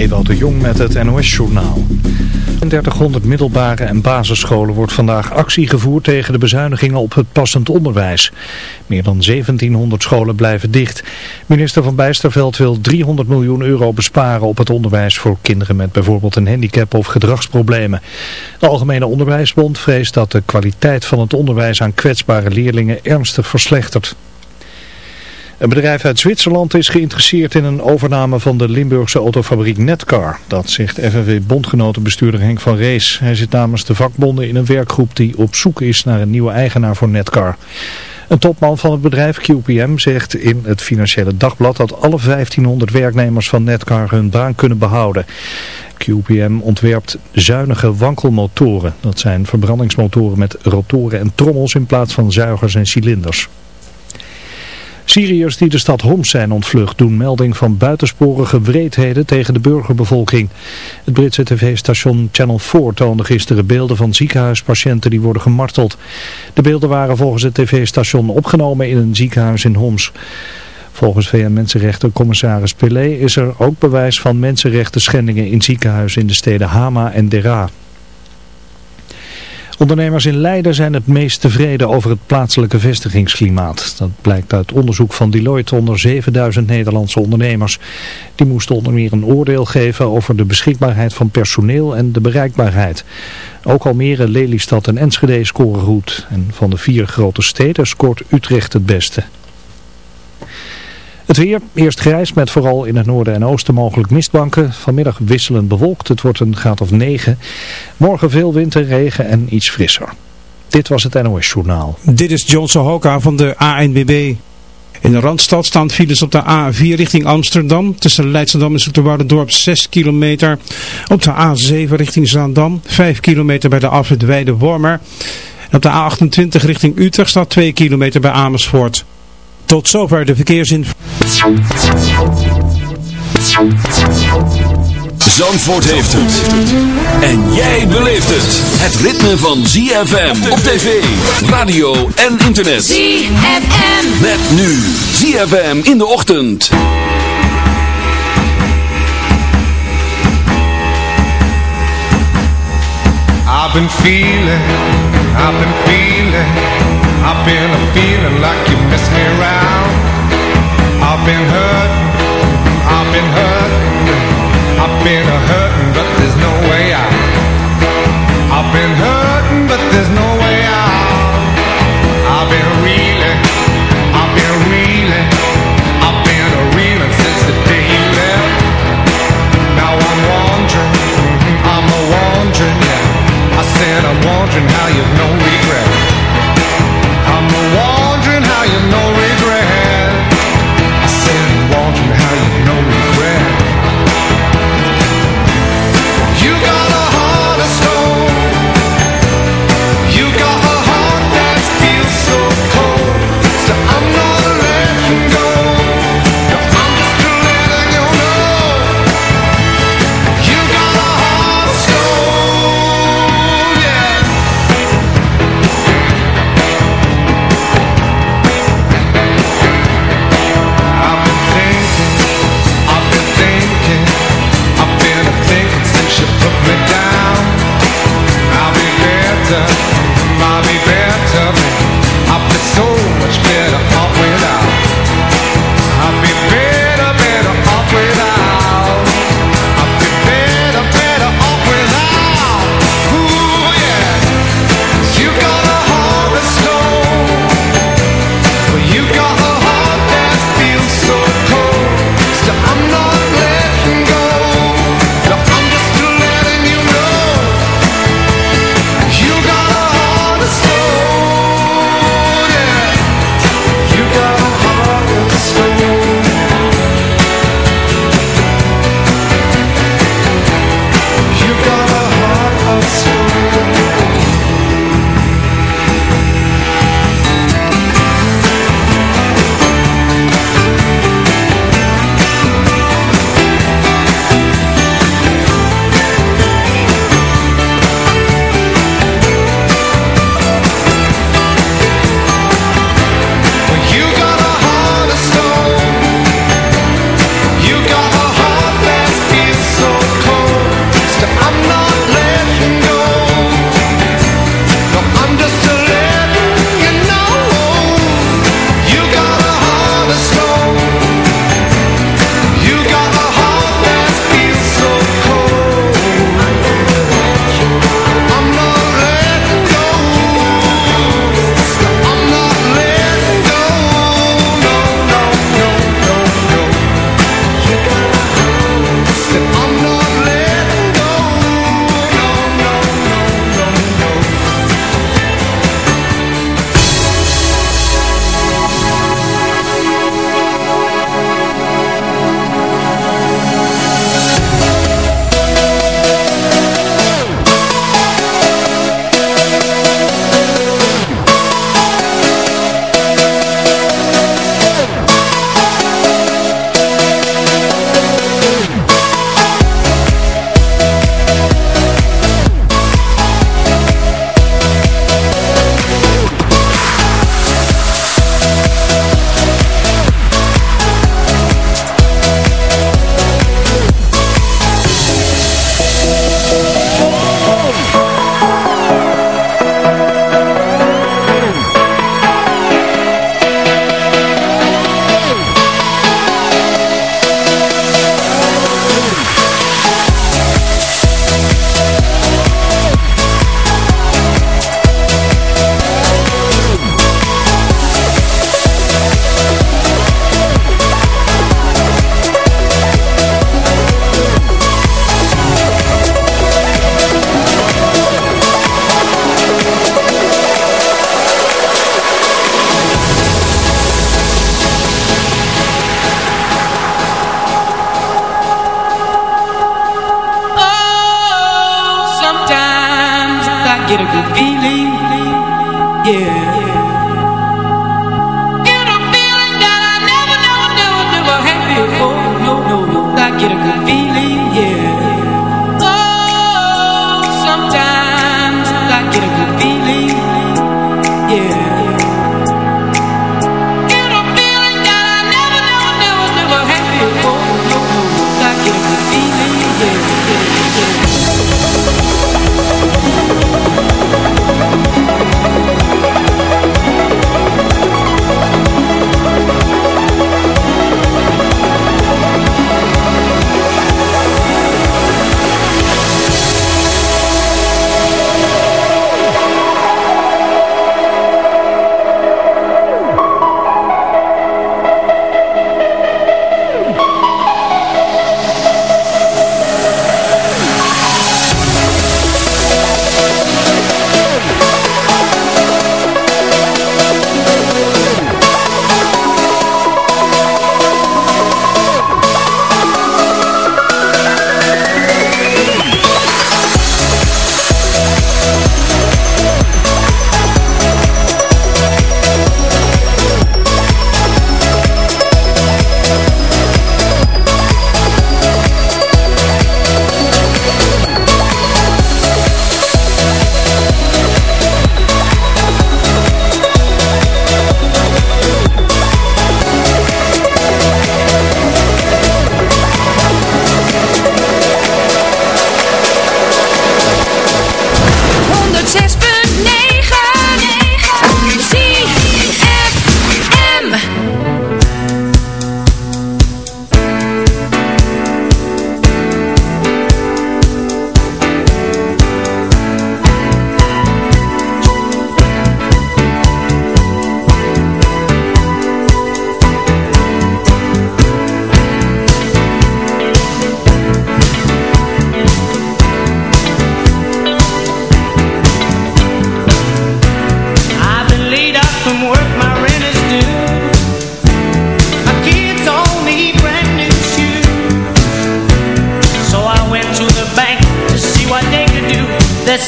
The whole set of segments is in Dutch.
Ewout de Jong met het NOS-journaal. 3100 middelbare en basisscholen wordt vandaag actie gevoerd tegen de bezuinigingen op het passend onderwijs. Meer dan 1700 scholen blijven dicht. Minister van Bijsterveld wil 300 miljoen euro besparen op het onderwijs voor kinderen met bijvoorbeeld een handicap of gedragsproblemen. De Algemene Onderwijsbond vreest dat de kwaliteit van het onderwijs aan kwetsbare leerlingen ernstig verslechtert. Een bedrijf uit Zwitserland is geïnteresseerd in een overname van de Limburgse autofabriek Netcar. Dat zegt FNV-bondgenotenbestuurder Henk van Rees. Hij zit namens de vakbonden in een werkgroep die op zoek is naar een nieuwe eigenaar voor Netcar. Een topman van het bedrijf QPM zegt in het Financiële Dagblad dat alle 1500 werknemers van Netcar hun baan kunnen behouden. QPM ontwerpt zuinige wankelmotoren. Dat zijn verbrandingsmotoren met rotoren en trommels in plaats van zuigers en cilinders. Syriërs die de stad Homs zijn ontvlucht doen melding van buitensporige wreedheden tegen de burgerbevolking. Het Britse tv-station Channel 4 toonde gisteren beelden van ziekenhuispatiënten die worden gemarteld. De beelden waren volgens het tv-station opgenomen in een ziekenhuis in Homs. Volgens VN-mensenrechtencommissaris Pelé is er ook bewijs van mensenrechten schendingen in ziekenhuizen in de steden Hama en Dera. Ondernemers in Leiden zijn het meest tevreden over het plaatselijke vestigingsklimaat. Dat blijkt uit onderzoek van Deloitte onder 7000 Nederlandse ondernemers. Die moesten onder meer een oordeel geven over de beschikbaarheid van personeel en de bereikbaarheid. Ook Almere, Lelystad en Enschede scoren goed. En van de vier grote steden scoort Utrecht het beste. Het weer, eerst grijs met vooral in het noorden en oosten mogelijk mistbanken. Vanmiddag wisselend bewolkt, het wordt een graad of 9. Morgen veel winterregen en iets frisser. Dit was het NOS Journaal. Dit is John Sohoka van de ANBB. In de Randstad staan files op de A4 richting Amsterdam. Tussen Leidschendam en Dorp 6 kilometer. Op de A7 richting Zaandam. 5 kilometer bij de afrit Weide-Wormer. Op de A28 richting Utrecht staat 2 kilometer bij Amersfoort. Tot zover de verkeersinformatie. Zandvoort heeft het. En jij beleeft het. Het ritme van ZFM op tv, radio en internet. ZFM. Met nu ZFM in de ochtend. I've been feeling, I've been feeling I've been a feeling like you miss me around. I've been hurt, I've been hurt, I've been a hurting, but there's no way out. I've been hurting, but there's no way out. I've been reeling, I've been reeling, I've been a reeling since the day you left. Now I'm wondering, I'm a wondering, yeah. I said I'm wondering how you've no regret.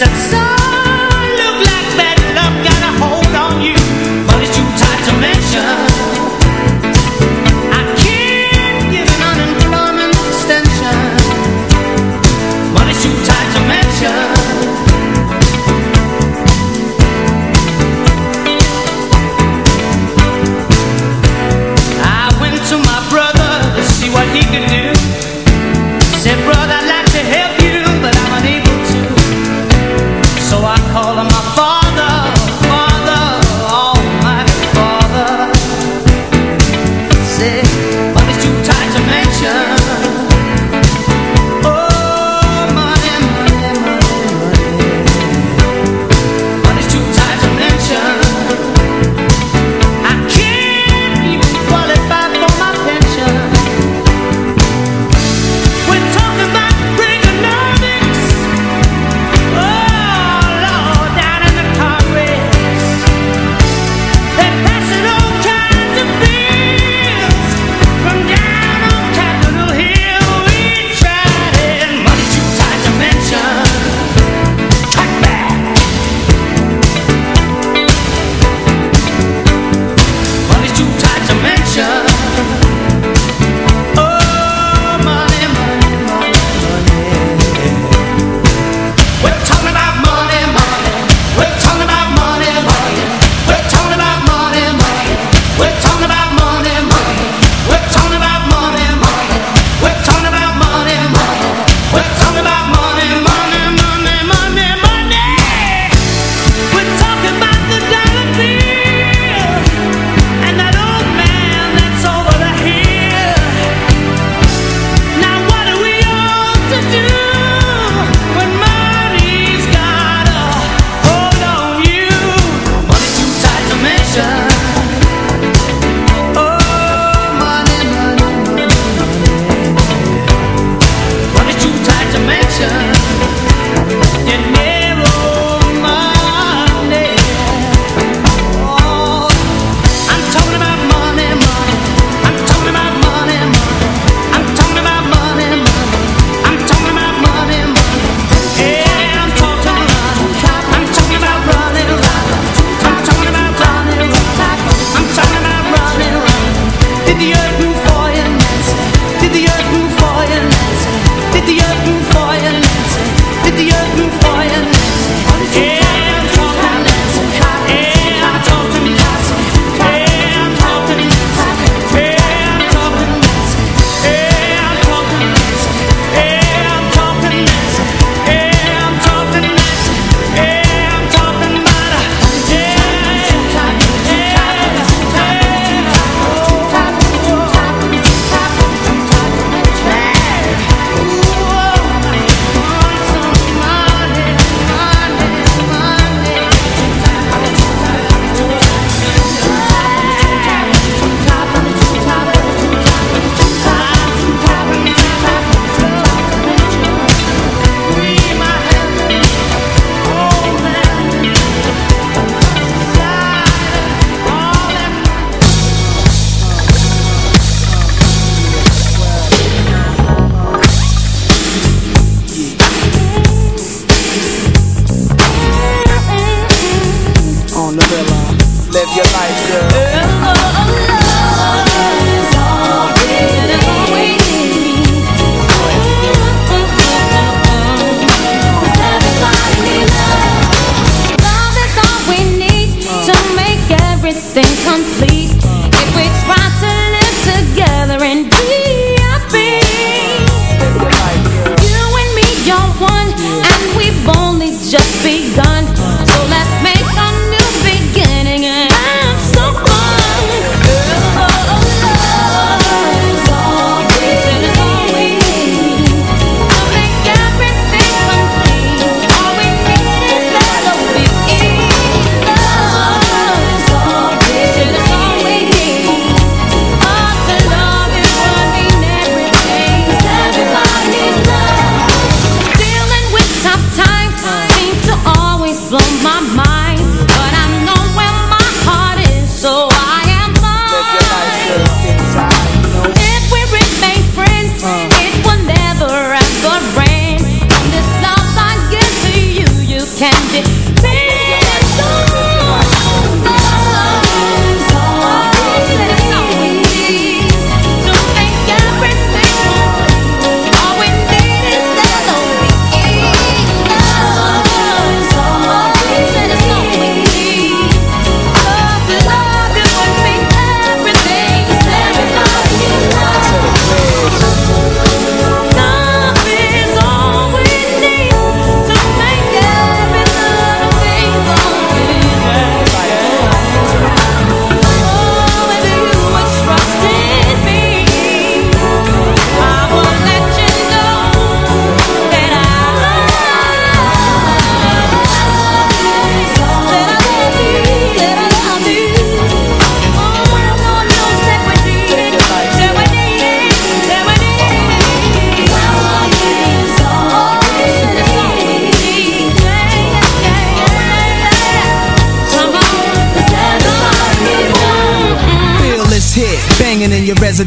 success.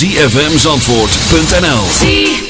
www.zfmzandvoort.nl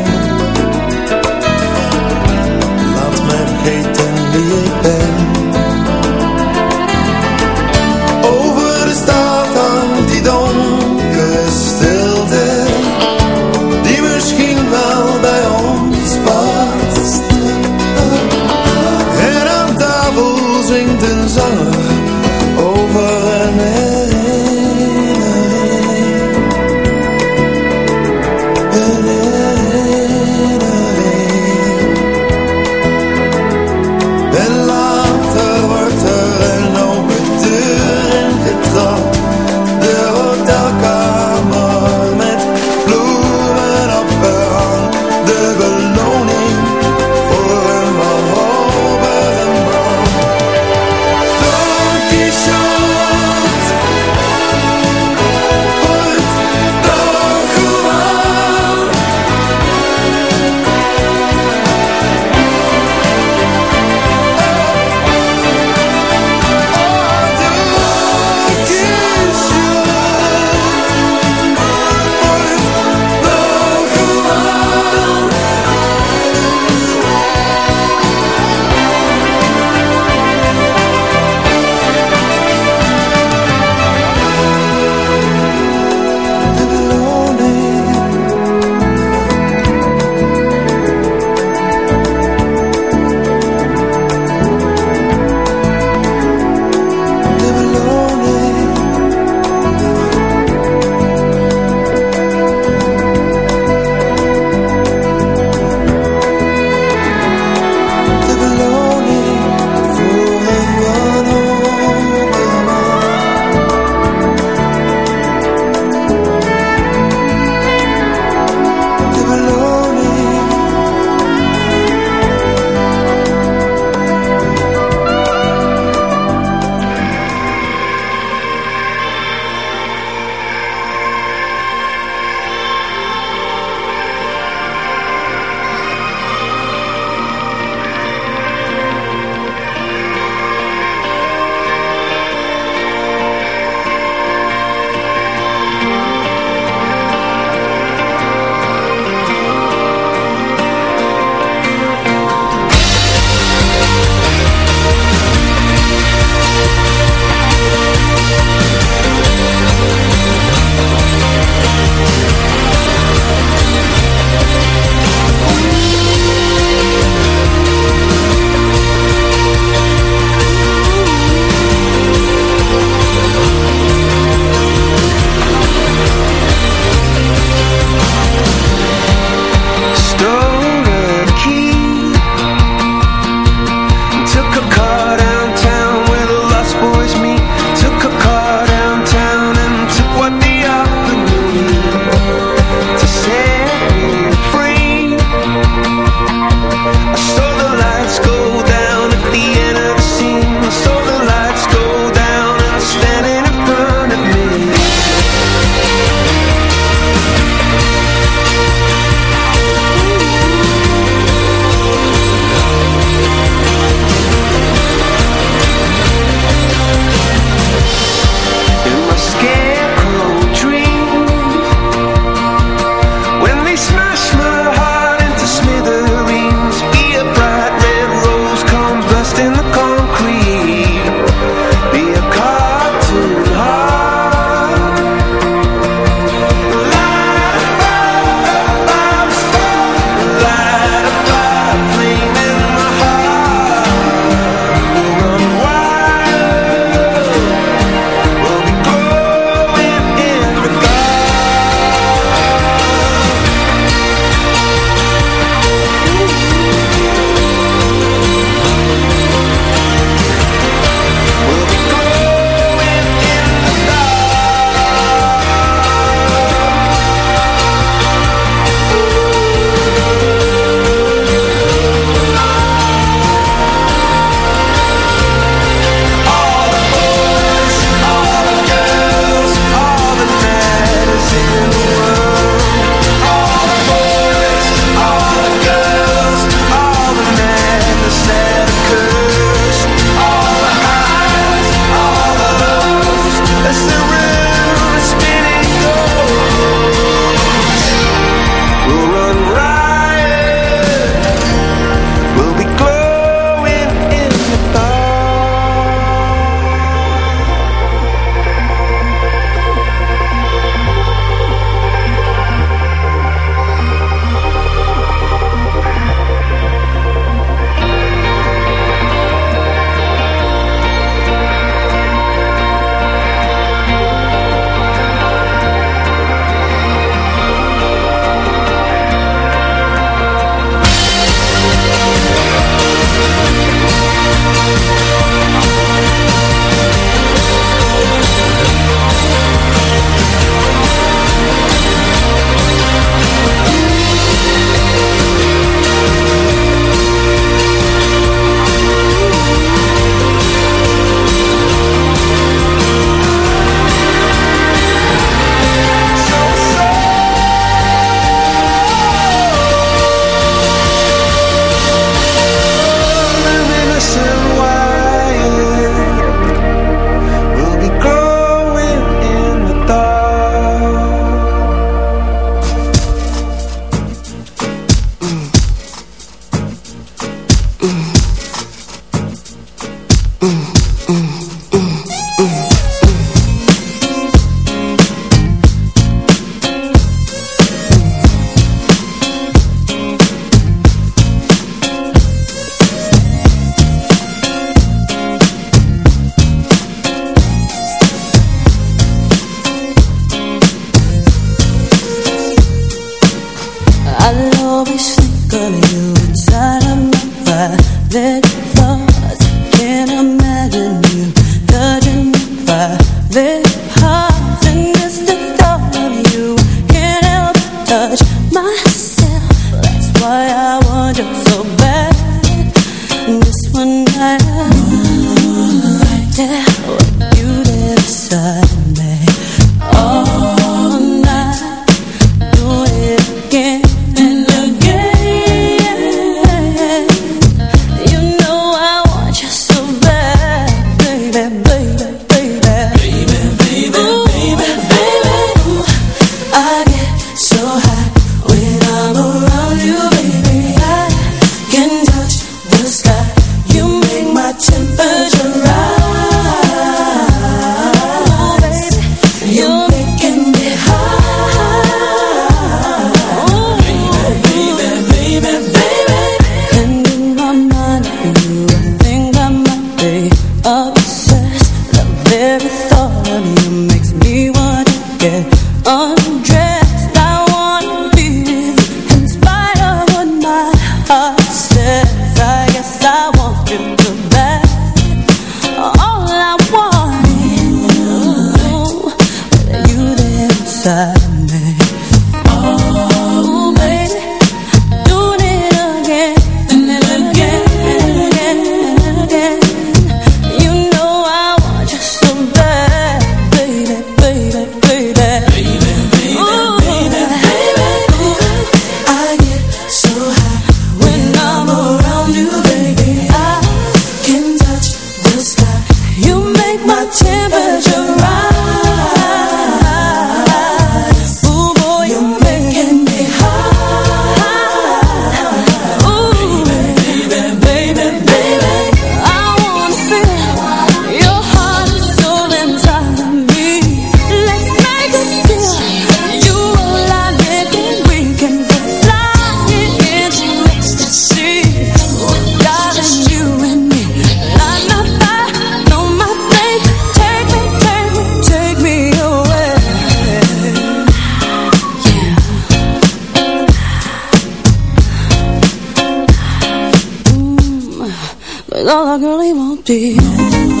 girlie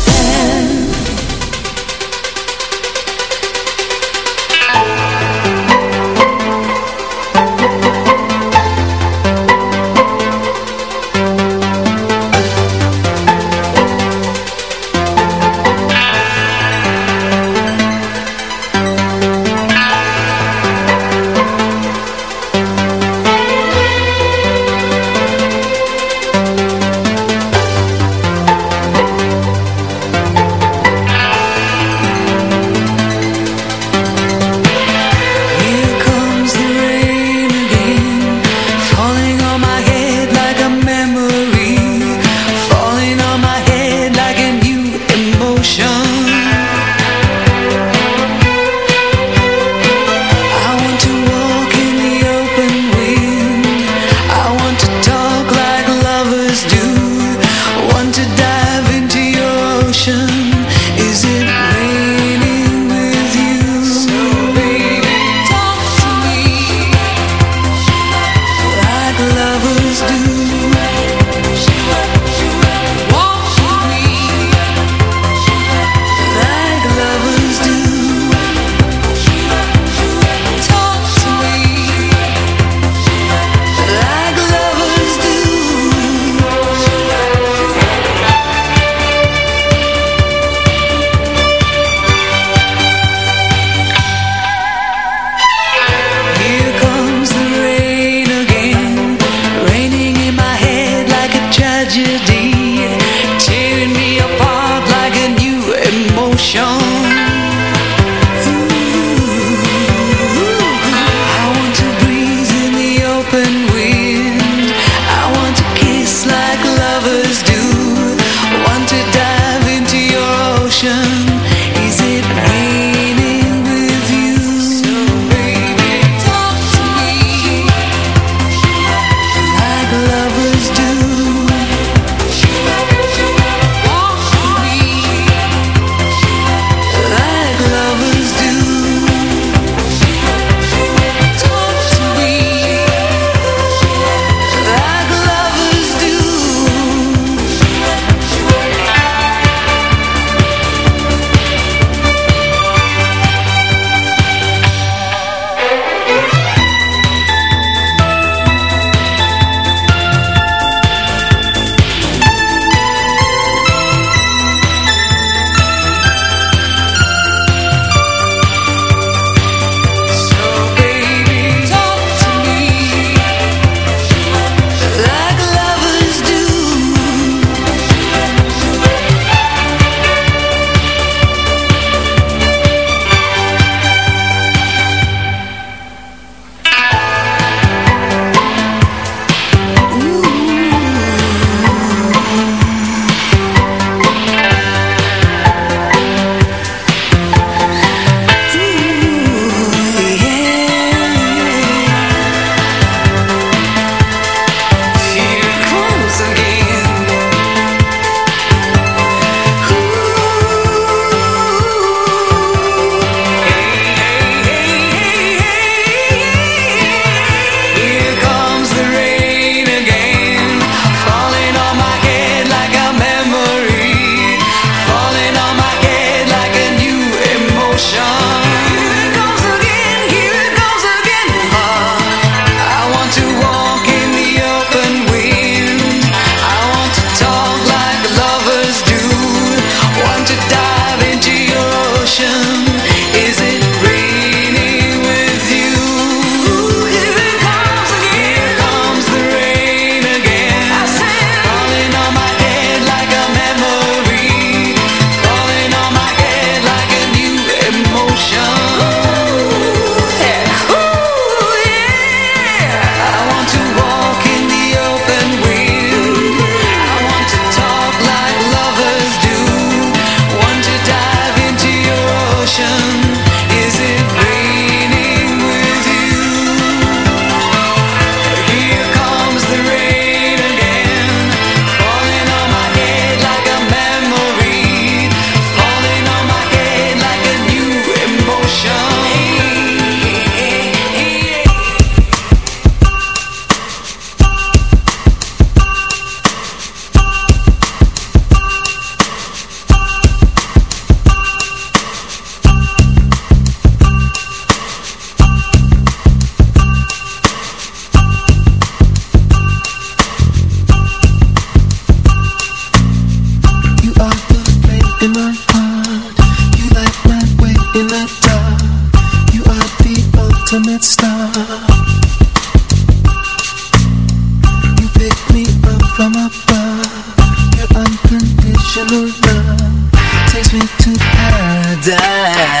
to paradise.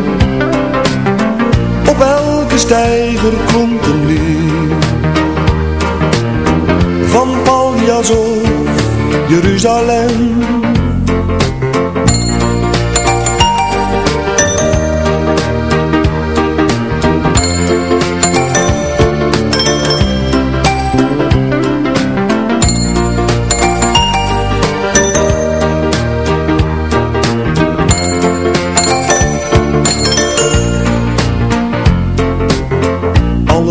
Steiger klonk een lied. Van Paljas Jeruzalem.